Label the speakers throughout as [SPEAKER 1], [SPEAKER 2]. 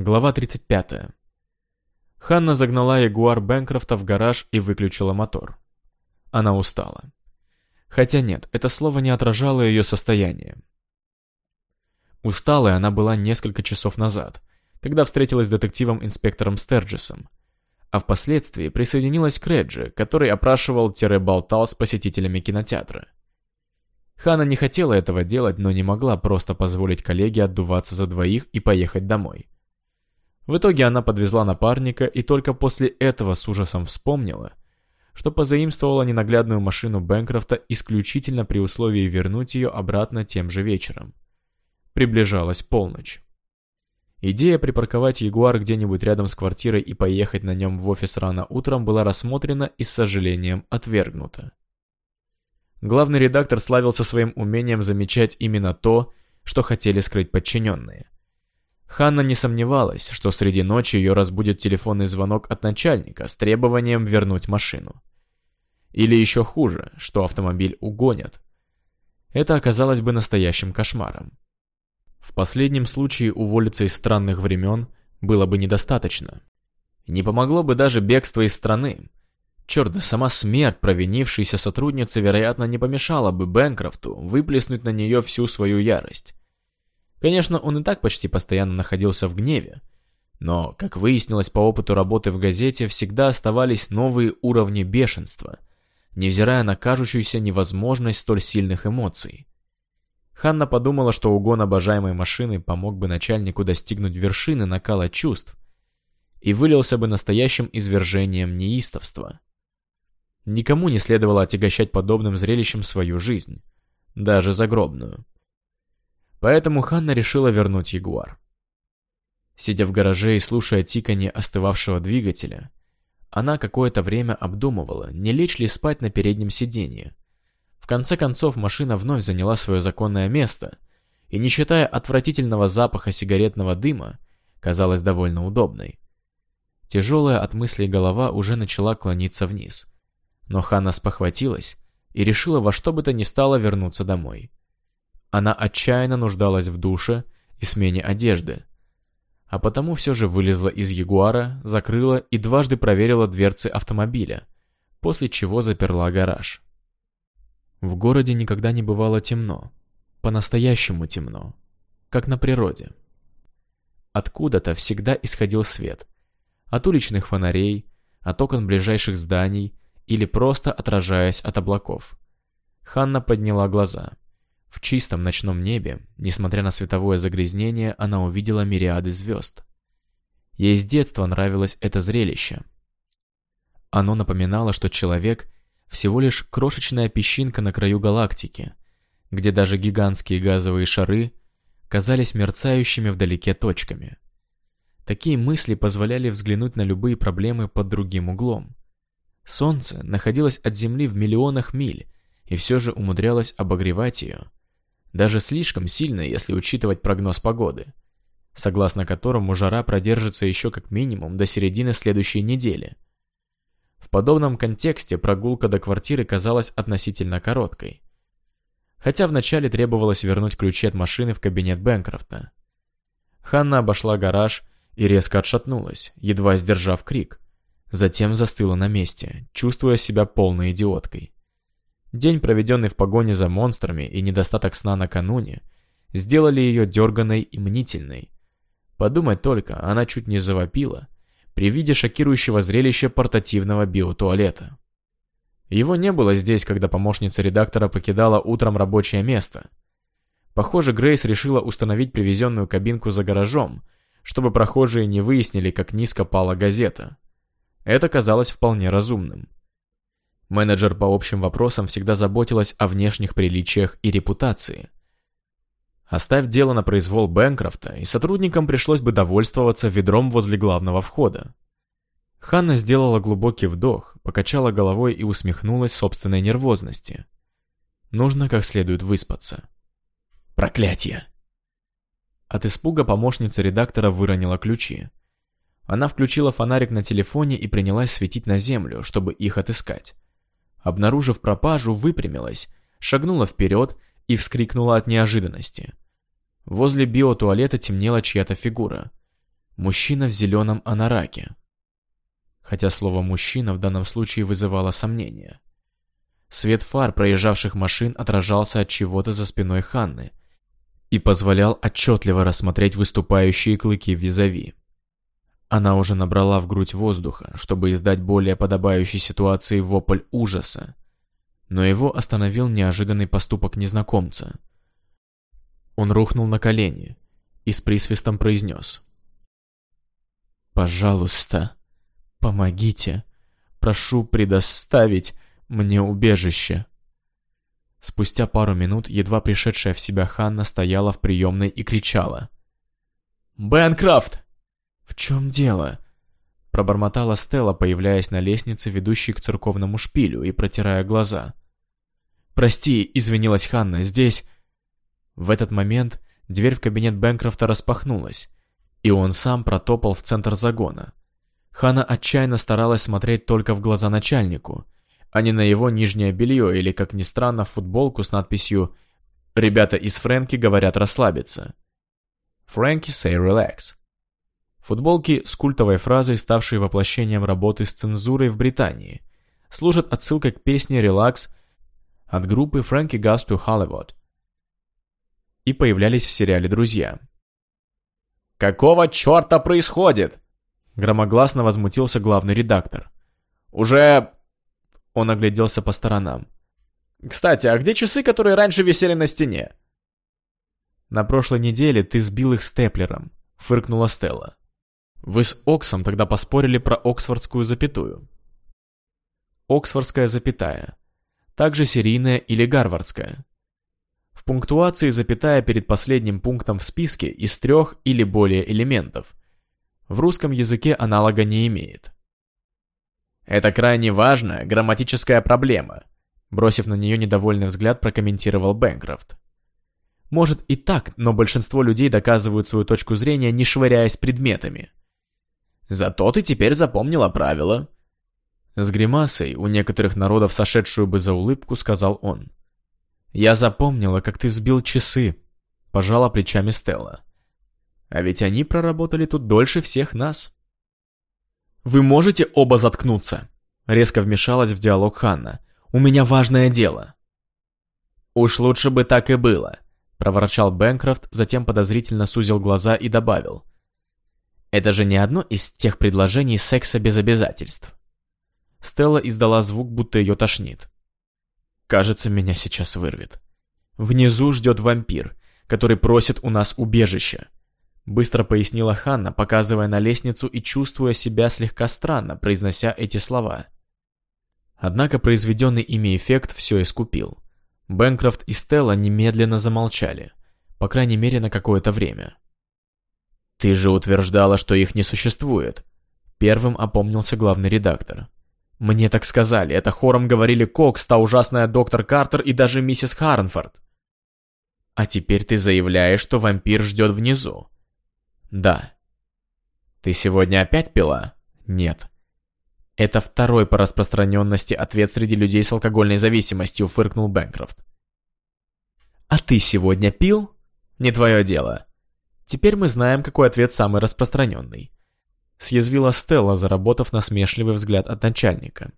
[SPEAKER 1] Глава 35. Ханна загнала Ягуар Бэнкрофта в гараж и выключила мотор. Она устала. Хотя нет, это слово не отражало ее состояние. Усталой она была несколько часов назад, когда встретилась с детективом-инспектором Стерджисом, а впоследствии присоединилась к Реджи, который опрашивал-болтал с посетителями кинотеатра. Хана не хотела этого делать, но не могла просто позволить коллеге отдуваться за двоих и поехать домой. В итоге она подвезла напарника и только после этого с ужасом вспомнила, что позаимствовала ненаглядную машину Бэнкрофта исключительно при условии вернуть ее обратно тем же вечером. Приближалась полночь. Идея припарковать Ягуар где-нибудь рядом с квартирой и поехать на нем в офис рано утром была рассмотрена и с сожалением отвергнута. Главный редактор славился своим умением замечать именно то, что хотели скрыть подчиненные – Ханна не сомневалась, что среди ночи ее разбудит телефонный звонок от начальника с требованием вернуть машину. Или еще хуже, что автомобиль угонят. Это оказалось бы настоящим кошмаром. В последнем случае уволиться из странных времен было бы недостаточно. Не помогло бы даже бегство из страны. Черт, да сама смерть провинившейся сотрудницы, вероятно, не помешала бы Бэнкрофту выплеснуть на нее всю свою ярость. Конечно, он и так почти постоянно находился в гневе. Но, как выяснилось по опыту работы в газете, всегда оставались новые уровни бешенства, невзирая на кажущуюся невозможность столь сильных эмоций. Ханна подумала, что угон обожаемой машины помог бы начальнику достигнуть вершины накала чувств и вылился бы настоящим извержением неистовства. Никому не следовало отягощать подобным зрелищем свою жизнь, даже загробную. Поэтому Ханна решила вернуть Ягуар. Сидя в гараже и слушая тиканье остывавшего двигателя, она какое-то время обдумывала, не лечь ли спать на переднем сиденье. В конце концов, машина вновь заняла свое законное место, и, не считая отвратительного запаха сигаретного дыма, казалась довольно удобной. Тяжелая от мыслей голова уже начала клониться вниз. Но Ханна спохватилась и решила во что бы то ни стало вернуться домой. Она отчаянно нуждалась в душе и смене одежды. А потому все же вылезла из Ягуара, закрыла и дважды проверила дверцы автомобиля, после чего заперла гараж. В городе никогда не бывало темно. По-настоящему темно. Как на природе. Откуда-то всегда исходил свет. От уличных фонарей, от окон ближайших зданий или просто отражаясь от облаков. Ханна подняла глаза. В чистом ночном небе, несмотря на световое загрязнение, она увидела мириады звезд. Ей с детства нравилось это зрелище. Оно напоминало, что человек всего лишь крошечная песчинка на краю галактики, где даже гигантские газовые шары казались мерцающими вдалеке точками. Такие мысли позволяли взглянуть на любые проблемы под другим углом. Солнце находилось от Земли в миллионах миль и все же умудрялось обогревать ее, даже слишком сильно, если учитывать прогноз погоды, согласно которому жара продержится еще как минимум до середины следующей недели. В подобном контексте прогулка до квартиры казалась относительно короткой. Хотя вначале требовалось вернуть ключи от машины в кабинет Бэнкрофта. Ханна обошла гараж и резко отшатнулась, едва сдержав крик. Затем застыла на месте, чувствуя себя полной идиоткой. День, проведенный в погоне за монстрами и недостаток сна накануне, сделали ее дерганной и мнительной. Подумать только, она чуть не завопила при виде шокирующего зрелища портативного биотуалета. Его не было здесь, когда помощница редактора покидала утром рабочее место. Похоже, Грейс решила установить привезенную кабинку за гаражом, чтобы прохожие не выяснили, как низко пала газета. Это казалось вполне разумным. Менеджер по общим вопросам всегда заботилась о внешних приличиях и репутации. Оставь дело на произвол Бэнкрофта, и сотрудникам пришлось бы довольствоваться ведром возле главного входа. Ханна сделала глубокий вдох, покачала головой и усмехнулась собственной нервозности. Нужно как следует выспаться. Проклятие! От испуга помощница редактора выронила ключи. Она включила фонарик на телефоне и принялась светить на землю, чтобы их отыскать обнаружив пропажу, выпрямилась, шагнула вперед и вскрикнула от неожиданности. Возле биотуалета темнела чья-то фигура. Мужчина в зеленом анараке. Хотя слово «мужчина» в данном случае вызывало сомнения. Свет фар проезжавших машин отражался от чего-то за спиной Ханны и позволял отчетливо рассмотреть выступающие клыки визави. Она уже набрала в грудь воздуха, чтобы издать более подобающей ситуации вопль ужаса, но его остановил неожиданный поступок незнакомца. Он рухнул на колени и с присвистом произнес. «Пожалуйста, помогите. Прошу предоставить мне убежище». Спустя пару минут едва пришедшая в себя Ханна стояла в приемной и кричала. «Бэнкрафт!» «В чем дело?» Пробормотала Стелла, появляясь на лестнице, ведущей к церковному шпилю, и протирая глаза. «Прости», — извинилась Ханна, — «здесь...» В этот момент дверь в кабинет Бэнкрофта распахнулась, и он сам протопал в центр загона. Ханна отчаянно старалась смотреть только в глаза начальнику, а не на его нижнее белье или, как ни странно, футболку с надписью «Ребята из Фрэнки говорят расслабиться». «Фрэнки say relax». Футболки с культовой фразой, ставшей воплощением работы с цензурой в Британии, служат отсылкой к песне «Relax» от группы Frankie Goes to Hollywood и появлялись в сериале «Друзья». «Какого черта происходит?» Громогласно возмутился главный редактор. «Уже...» Он огляделся по сторонам. «Кстати, а где часы, которые раньше висели на стене?» «На прошлой неделе ты сбил их степлером», — фыркнула Стелла. «Вы с Оксом тогда поспорили про оксфордскую запятую». Оксфордская запятая. Также серийная или гарвардская. В пунктуации запятая перед последним пунктом в списке из трех или более элементов. В русском языке аналога не имеет. Это крайне важная грамматическая проблема, бросив на нее недовольный взгляд, прокомментировал Бэнкрофт. Может и так, но большинство людей доказывают свою точку зрения, не швыряясь предметами. Зато ты теперь запомнила правила. С гримасой, у некоторых народов сошедшую бы за улыбку, сказал он. «Я запомнила, как ты сбил часы», — пожала плечами Стелла. «А ведь они проработали тут дольше всех нас». «Вы можете оба заткнуться?» — резко вмешалась в диалог Ханна. «У меня важное дело». «Уж лучше бы так и было», — проворчал Бэнкрофт, затем подозрительно сузил глаза и добавил. «Это же не одно из тех предложений секса без обязательств». Стелла издала звук, будто ее тошнит. Кажется, меня сейчас вырвет. Внизу ждет вампир, который просит у нас убежища. Быстро пояснила Ханна, показывая на лестницу и чувствуя себя слегка странно, произнося эти слова. Однако произведенный ими эффект все искупил. Бэнкрофт и Стелла немедленно замолчали, по крайней мере на какое-то время. «Ты же утверждала, что их не существует», — первым опомнился главный редактор. Мне так сказали, это хором говорили Кокс, та ужасная доктор Картер и даже миссис Харнфорд. А теперь ты заявляешь, что вампир ждет внизу. Да. Ты сегодня опять пила? Нет. Это второй по распространенности ответ среди людей с алкогольной зависимостью, фыркнул Бэнкрофт. А ты сегодня пил? Не твое дело. Теперь мы знаем, какой ответ самый распространенный съязвила Стелла, заработав насмешливый взгляд от начальника.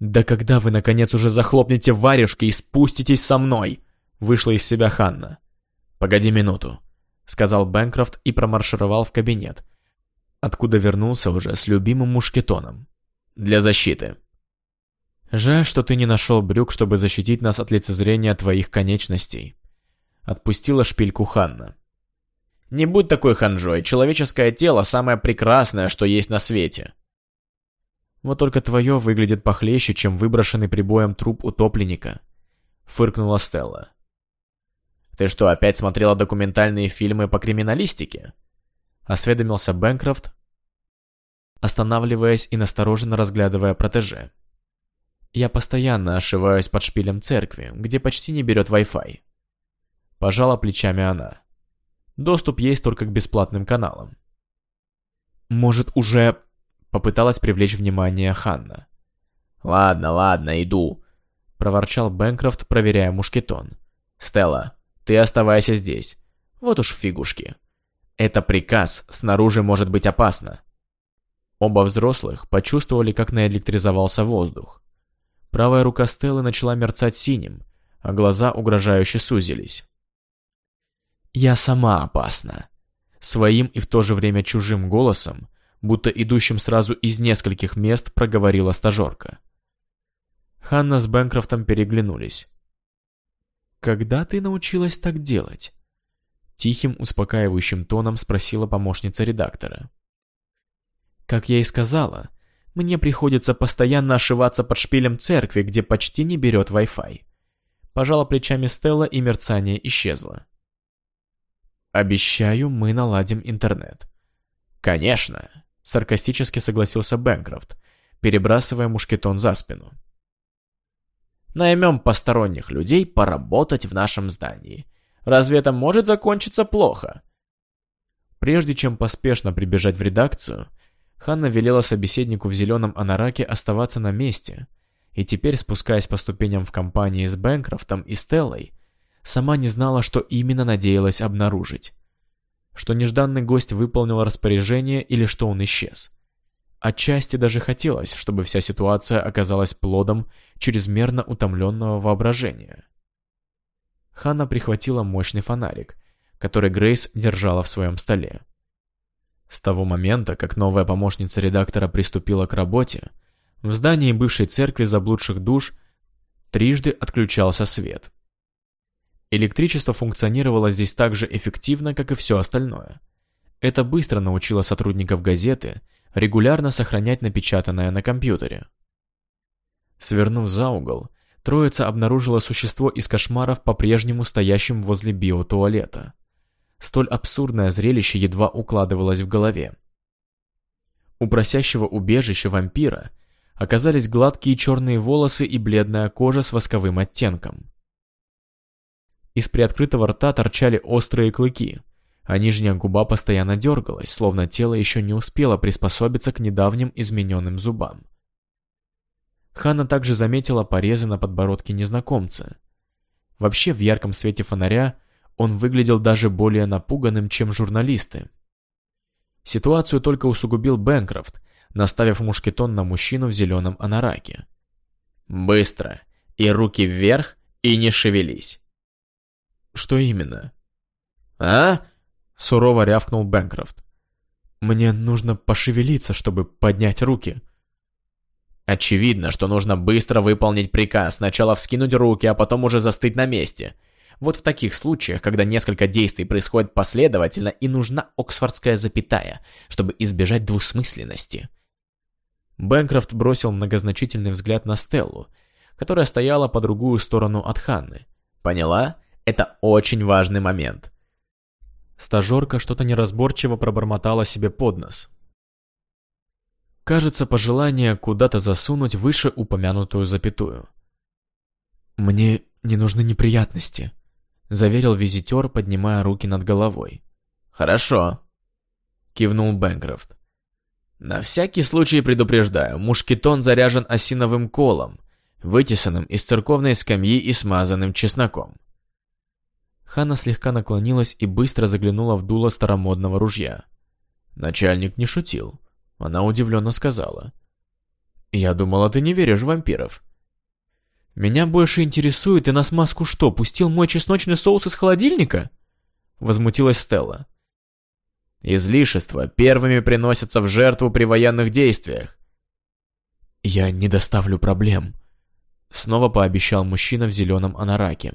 [SPEAKER 1] «Да когда вы, наконец, уже захлопнете варежки и спуститесь со мной?» Вышла из себя Ханна. «Погоди минуту», — сказал Бэнкрофт и промаршировал в кабинет, откуда вернулся уже с любимым мушкетоном. «Для защиты». «Жаль, что ты не нашел брюк, чтобы защитить нас от лицезрения твоих конечностей», — отпустила шпильку Ханна. Не будь такой ханжой, человеческое тело самое прекрасное, что есть на свете. Вот только твое выглядит похлеще, чем выброшенный прибоем труп утопленника. Фыркнула Стелла. Ты что, опять смотрела документальные фильмы по криминалистике? Осведомился Бэнкрофт, останавливаясь и настороженно разглядывая протеже. Я постоянно ошиваюсь под шпилем церкви, где почти не берет Wi-Fi. Пожала плечами она. Доступ есть только к бесплатным каналам. Может, уже... Попыталась привлечь внимание Ханна. «Ладно, ладно, иду», — проворчал Бэнкрофт, проверяя мушкетон. «Стелла, ты оставайся здесь. Вот уж фигушки. Это приказ, снаружи может быть опасно. Оба взрослых почувствовали, как наэлектризовался воздух. Правая рука Стеллы начала мерцать синим, а глаза угрожающе сузились. «Я сама опасна», своим и в то же время чужим голосом, будто идущим сразу из нескольких мест, проговорила стажерка. Ханна с Бэнкрофтом переглянулись. «Когда ты научилась так делать?» Тихим, успокаивающим тоном спросила помощница редактора. «Как я и сказала, мне приходится постоянно ошиваться под шпилем церкви, где почти не берет Wi-Fi». Пожала плечами Стелла, и мерцание исчезло. Обещаю, мы наладим интернет. Конечно, саркастически согласился Бэнкрофт, перебрасывая мушкетон за спину. Наймем посторонних людей поработать в нашем здании. Разве это может закончиться плохо? Прежде чем поспешно прибежать в редакцию, Ханна велела собеседнику в зеленом анараке оставаться на месте, и теперь, спускаясь по ступеням в компании с Бэнкрофтом и Стеллой, сама не знала, что именно надеялась обнаружить. Что нежданный гость выполнил распоряжение или что он исчез. Отчасти даже хотелось, чтобы вся ситуация оказалась плодом чрезмерно утомленного воображения. Ханна прихватила мощный фонарик, который Грейс держала в своем столе. С того момента, как новая помощница редактора приступила к работе, в здании бывшей церкви заблудших душ трижды отключался свет. Электричество функционировало здесь так же эффективно, как и все остальное. Это быстро научило сотрудников газеты регулярно сохранять напечатанное на компьютере. Свернув за угол, троица обнаружила существо из кошмаров, по-прежнему стоящим возле биотуалета. Столь абсурдное зрелище едва укладывалось в голове. У просящего убежища вампира оказались гладкие черные волосы и бледная кожа с восковым оттенком. Из приоткрытого рта торчали острые клыки, а нижняя губа постоянно дергалась, словно тело еще не успело приспособиться к недавним измененным зубам. Ханна также заметила порезы на подбородке незнакомца. Вообще, в ярком свете фонаря он выглядел даже более напуганным, чем журналисты. Ситуацию только усугубил Бэнкрофт, наставив мушкетон на мужчину в зеленом анараке. «Быстро! И руки вверх, и не шевелись!» «Что именно?» «А?» — сурово рявкнул Бэнкрофт. «Мне нужно пошевелиться, чтобы поднять руки». «Очевидно, что нужно быстро выполнить приказ, сначала вскинуть руки, а потом уже застыть на месте. Вот в таких случаях, когда несколько действий происходят последовательно, и нужна оксфордская запятая, чтобы избежать двусмысленности». Бэнкрофт бросил многозначительный взгляд на Стеллу, которая стояла по другую сторону от Ханны. «Поняла? Это очень важный момент. Стажерка что-то неразборчиво пробормотала себе под нос. Кажется, пожелание куда-то засунуть выше упомянутую запятую. «Мне не нужны неприятности», — заверил визитер, поднимая руки над головой. «Хорошо», — кивнул Бэнкрофт. «На всякий случай предупреждаю, мушкетон заряжен осиновым колом, вытесанным из церковной скамьи и смазанным чесноком. Ханна слегка наклонилась и быстро заглянула в дуло старомодного ружья. Начальник не шутил. Она удивленно сказала. «Я думала, ты не веришь в вампиров». «Меня больше интересует, ты на смазку что, пустил мой чесночный соус из холодильника?» Возмутилась Стелла. «Излишества первыми приносятся в жертву при военных действиях». «Я не доставлю проблем», — снова пообещал мужчина в зеленом анараке.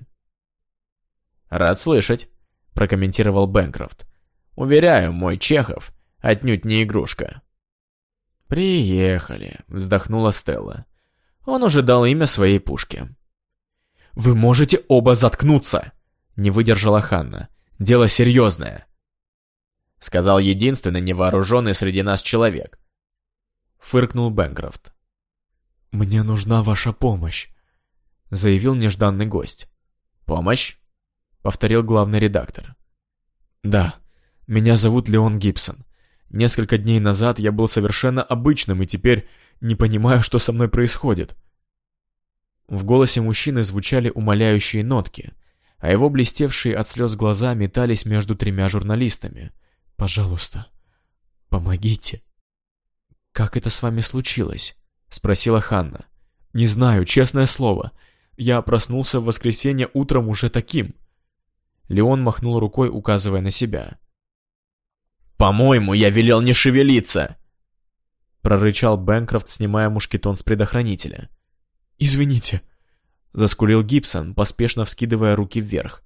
[SPEAKER 1] «Рад слышать», — прокомментировал Бэнкрофт. «Уверяю, мой Чехов отнюдь не игрушка». «Приехали», — вздохнула Стелла. Он уже дал имя своей пушке. «Вы можете оба заткнуться!» — не выдержала Ханна. «Дело серьезное!» Сказал единственный невооруженный среди нас человек. Фыркнул Бэнкрофт. «Мне нужна ваша помощь», — заявил нежданный гость. «Помощь?» — повторил главный редактор. «Да, меня зовут Леон Гибсон. Несколько дней назад я был совершенно обычным и теперь не понимаю, что со мной происходит». В голосе мужчины звучали умоляющие нотки, а его блестевшие от слез глаза метались между тремя журналистами, Пожалуйста, помогите. Как это с вами случилось? Спросила Ханна. Не знаю, честное слово. Я проснулся в воскресенье утром уже таким. Леон махнул рукой, указывая на себя. «По-моему, я велел не шевелиться!» Прорычал Бэнкрофт, снимая мушкетон с предохранителя. «Извините!» Заскурил Гибсон, поспешно вскидывая руки вверх.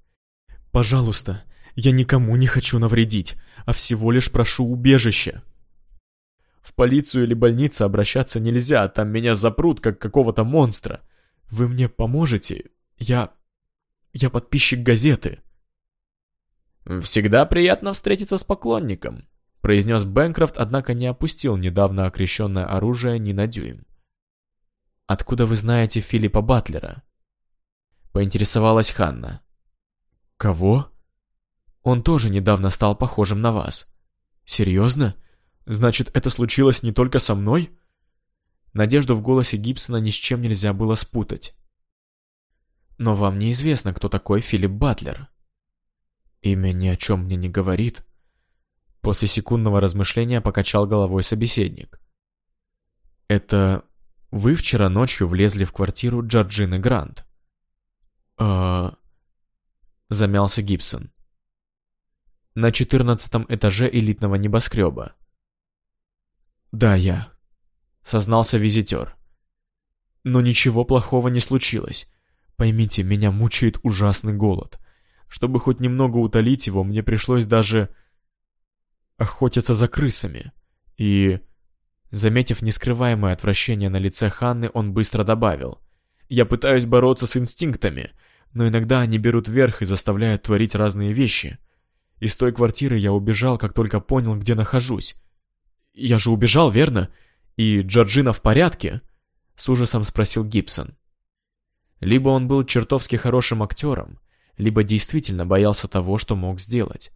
[SPEAKER 1] «Пожалуйста, я никому не хочу навредить, а всего лишь прошу убежища!» В полицию или больницу обращаться нельзя, там меня запрут, как какого-то монстра. Вы мне поможете? Я... я подписчик газеты. «Всегда приятно встретиться с поклонником», — произнес Бэнкрофт, однако не опустил недавно окрещенное оружие ни на дюйм. «Откуда вы знаете Филиппа Батлера?» Поинтересовалась Ханна. «Кого?» «Он тоже недавно стал похожим на вас». «Серьезно?» Значит, это случилось не только со мной? Надежду в голосе Гибсона ни с чем нельзя было спутать. Но вам неизвестно, кто такой Филипп Батлер. Имя ни о чем мне не говорит. После секундного размышления покачал головой собеседник. Это вы вчера ночью влезли в квартиру Джорджины Грант? А... Замялся Гибсон. На четырнадцатом этаже элитного небоскреба. «Да, я», — сознался визитер. «Но ничего плохого не случилось. Поймите, меня мучает ужасный голод. Чтобы хоть немного утолить его, мне пришлось даже охотиться за крысами. И...» Заметив нескрываемое отвращение на лице Ханны, он быстро добавил. «Я пытаюсь бороться с инстинктами, но иногда они берут верх и заставляют творить разные вещи. Из той квартиры я убежал, как только понял, где нахожусь. «Я же убежал, верно? И Джорджина в порядке?» С ужасом спросил Гибсон. Либо он был чертовски хорошим актером, либо действительно боялся того, что мог сделать.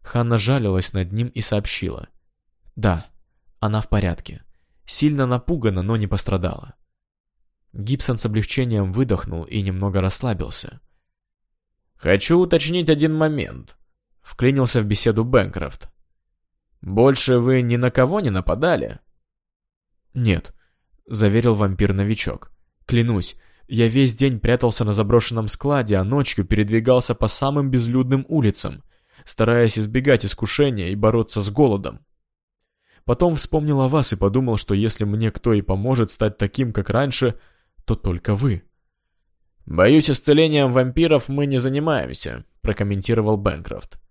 [SPEAKER 1] Ханна жалилась над ним и сообщила. «Да, она в порядке. Сильно напугана, но не пострадала». Гибсон с облегчением выдохнул и немного расслабился. «Хочу уточнить один момент», — вклинился в беседу Бэнкрофт. «Больше вы ни на кого не нападали?» «Нет», — заверил вампир-новичок. «Клянусь, я весь день прятался на заброшенном складе, а ночью передвигался по самым безлюдным улицам, стараясь избегать искушения и бороться с голодом. Потом вспомнил о вас и подумал, что если мне кто и поможет стать таким, как раньше, то только вы». «Боюсь, исцелением вампиров мы не занимаемся», — прокомментировал Бэнкрофт.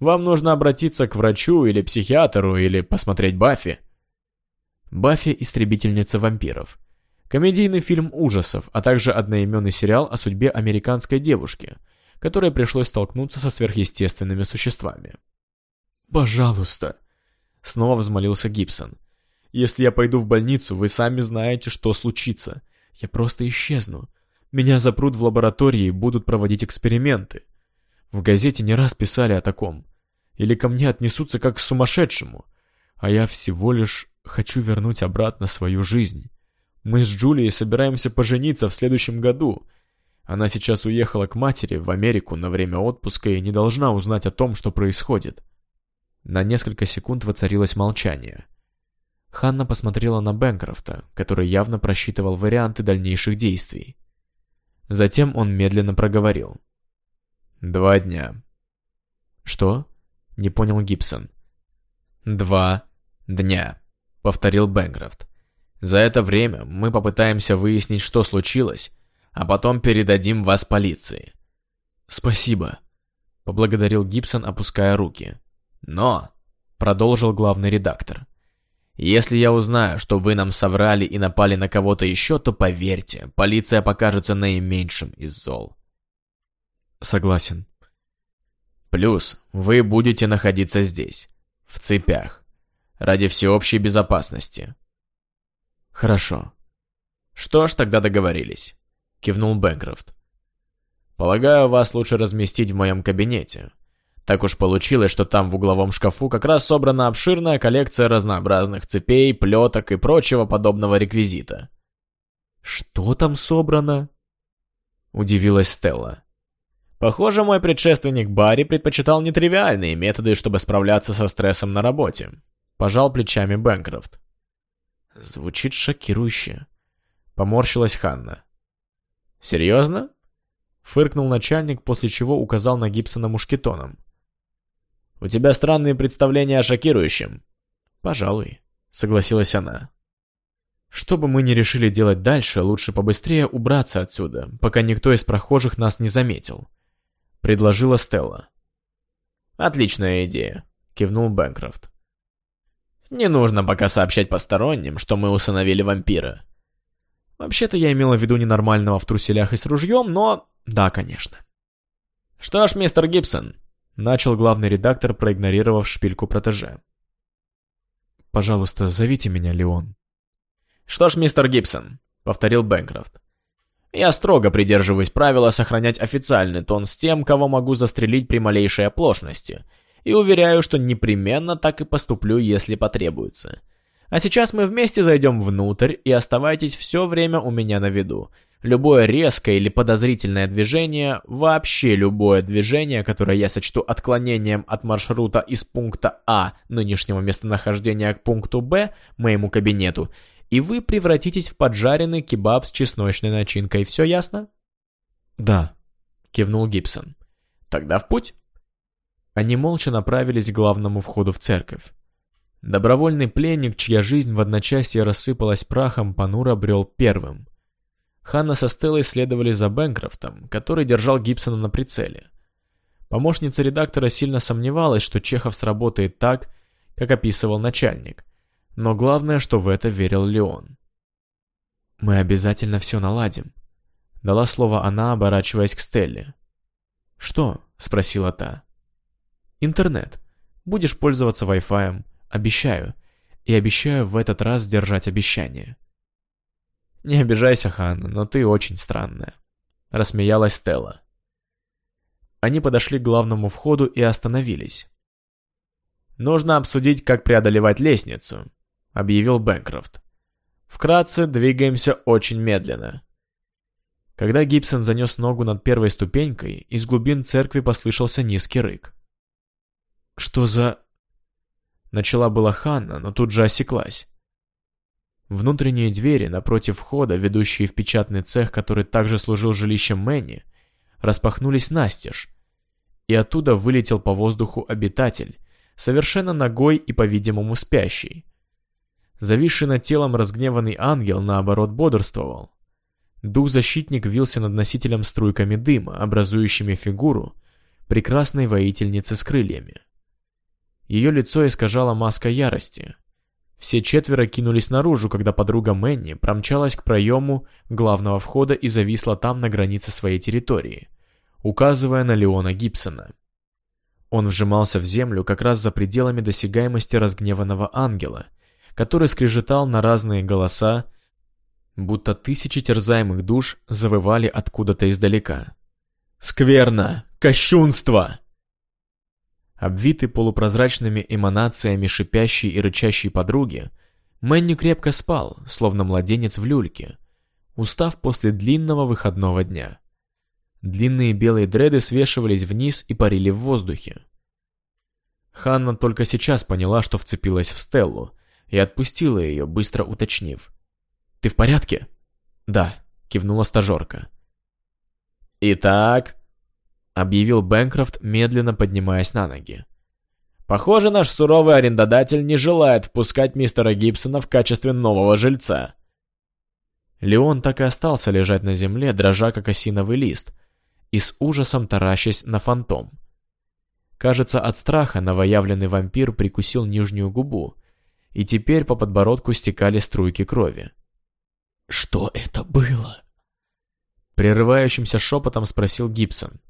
[SPEAKER 1] Вам нужно обратиться к врачу или психиатру, или посмотреть Баффи. Баффи – истребительница вампиров. Комедийный фильм ужасов, а также одноименный сериал о судьбе американской девушки, которой пришлось столкнуться со сверхъестественными существами. «Пожалуйста», — снова взмолился Гибсон. «Если я пойду в больницу, вы сами знаете, что случится. Я просто исчезну. Меня запрут в лаборатории и будут проводить эксперименты. В газете не раз писали о таком. Или ко мне отнесутся как к сумасшедшему. А я всего лишь хочу вернуть обратно свою жизнь. Мы с Джулией собираемся пожениться в следующем году. Она сейчас уехала к матери в Америку на время отпуска и не должна узнать о том, что происходит. На несколько секунд воцарилось молчание. Ханна посмотрела на Бэнкрофта, который явно просчитывал варианты дальнейших действий. Затем он медленно проговорил. Два дня. Что? Не понял Гибсон. Два дня, повторил Бэнкрофт. За это время мы попытаемся выяснить, что случилось, а потом передадим вас полиции. Спасибо, поблагодарил Гибсон, опуская руки. Но, продолжил главный редактор, если я узнаю, что вы нам соврали и напали на кого-то еще, то поверьте, полиция покажется наименьшим из зол. Согласен. Плюс вы будете находиться здесь, в цепях, ради всеобщей безопасности. Хорошо. Что ж, тогда договорились, кивнул Бэнкрофт. Полагаю, вас лучше разместить в моем кабинете. Так уж получилось, что там в угловом шкафу как раз собрана обширная коллекция разнообразных цепей, плеток и прочего подобного реквизита. «Что там собрано?» — удивилась Стелла. Похоже, мой предшественник Барри предпочитал нетривиальные методы, чтобы справляться со стрессом на работе. Пожал плечами Бэнкрофт. Звучит шокирующе. Поморщилась Ханна. Серьезно? Фыркнул начальник, после чего указал на Гибсона мушкетоном. «У тебя странные представления о шокирующем». «Пожалуй», — согласилась она. «Что бы мы ни решили делать дальше, лучше побыстрее убраться отсюда, пока никто из прохожих нас не заметил», — предложила Стелла. «Отличная идея», — кивнул Бэнкрофт. «Не нужно пока сообщать посторонним, что мы усыновили вампира». Вообще-то я имела в виду ненормального в труселях и с ружьем, но да, конечно. Что ж, мистер Гибсон, начал главный редактор, проигнорировав шпильку протеже. Пожалуйста, зовите меня Леон. Что ж, мистер Гибсон, повторил Бэнкрофт. Я строго придерживаюсь правила сохранять официальный тон с тем, кого могу застрелить при малейшей оплошности, и уверяю, что непременно так и поступлю, если потребуется. А сейчас мы вместе зайдем внутрь и оставайтесь все время у меня на виду, Любое резкое или подозрительное движение, вообще любое движение, которое я сочту отклонением от маршрута из пункта А нынешнего местонахождения к пункту Б, моему кабинету, и вы превратитесь в поджаренный кебаб с чесночной начинкой. Все ясно? Да, кивнул Гибсон. Тогда в путь. Они молча направились к главному входу в церковь. Добровольный пленник, чья жизнь в одночасье рассыпалась прахом, понуро брел первым. Ханна со Стеллой следовали за Бэнкрофтом, который держал Гибсона на прицеле. Помощница редактора сильно сомневалась, что Чехов сработает так, как описывал начальник. Но главное, что в это верил Леон. «Мы обязательно все наладим», — дала слово она, оборачиваясь к Стелле. «Что?» — спросила та. «Интернет. Будешь пользоваться Wi-Fi, обещаю. И обещаю в этот раз держать обещание». «Не обижайся, Ханна, но ты очень странная», — рассмеялась Стелла. Они подошли к главному входу и остановились. «Нужно обсудить, как преодолевать лестницу», — объявил Бэнкрофт. «Вкратце, двигаемся очень медленно». Когда Гибсон занес ногу над первой ступенькой, из глубин церкви послышался низкий рык. «Что за...» Начала была Ханна, но тут же осеклась. Внутренние двери напротив входа, ведущие в печатный цех, который также служил жилищем Мэнни, распахнулись настежь, и оттуда вылетел по воздуху обитатель, совершенно ногой и, по-видимому, спящий. Зависший над телом разгневанный ангел, наоборот, бодрствовал. Дух-защитник вился над носителем струйками дыма, образующими фигуру прекрасной воительницы с крыльями. Ее лицо искажала маска ярости, все четверо кинулись наружу, когда подруга Мэнни промчалась к проему главного входа и зависла там на границе своей территории, указывая на Леона Гибсона. Он вжимался в землю как раз за пределами досягаемости разгневанного ангела, который скрежетал на разные голоса, будто тысячи терзаемых душ завывали откуда-то издалека. «Скверно! Кощунство!» Обвитый полупрозрачными эманациями шипящей и рычащей подруги, Мэнни крепко спал, словно младенец в люльке, устав после длинного выходного дня. Длинные белые дреды свешивались вниз и парили в воздухе. Ханна только сейчас поняла, что вцепилась в Стеллу, и отпустила ее, быстро уточнив. «Ты в порядке?» «Да», — кивнула стажерка. «Итак», объявил Бэнкрофт, медленно поднимаясь на ноги. Похоже, наш суровый арендодатель не желает впускать мистера Гибсона в качестве нового жильца. Леон так и остался лежать на земле, дрожа как осиновый лист, и с ужасом таращась на фантом. Кажется, от страха новоявленный вампир прикусил нижнюю губу, и теперь по подбородку стекали струйки крови. «Что это было?» Прерывающимся шепотом спросил Гибсон.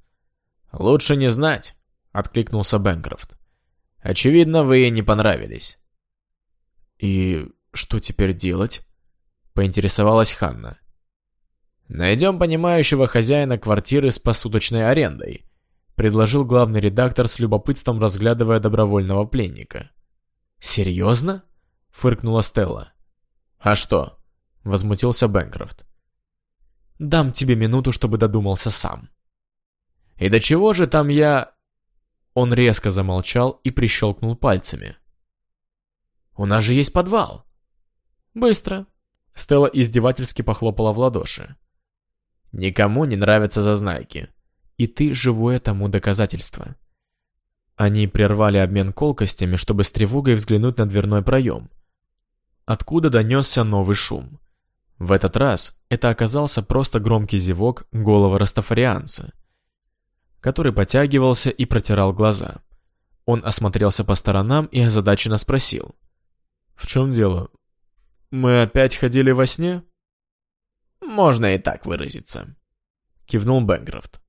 [SPEAKER 1] «Лучше не знать», — откликнулся Бэнкрофт. «Очевидно, вы ей не понравились». «И что теперь делать?» — поинтересовалась Ханна. «Найдем понимающего хозяина квартиры с посуточной арендой», — предложил главный редактор с любопытством, разглядывая добровольного пленника. «Серьезно?» — фыркнула Стелла. «А что?» — возмутился Бэнкрофт. «Дам тебе минуту, чтобы додумался сам». И до чего же там я...» Он резко замолчал и прищелкнул пальцами. «У нас же есть подвал!» «Быстро!» Стелла издевательски похлопала в ладоши. «Никому не нравятся зазнайки. И ты живое тому доказательство». Они прервали обмен колкостями, чтобы с тревогой взглянуть на дверной проем. Откуда донесся новый шум? В этот раз это оказался просто громкий зевок голого растафарианца, который потягивался и протирал глаза. Он осмотрелся по сторонам и озадаченно спросил. «В чем дело? Мы опять ходили во сне?» «Можно и так выразиться», — кивнул Бэнкрофт.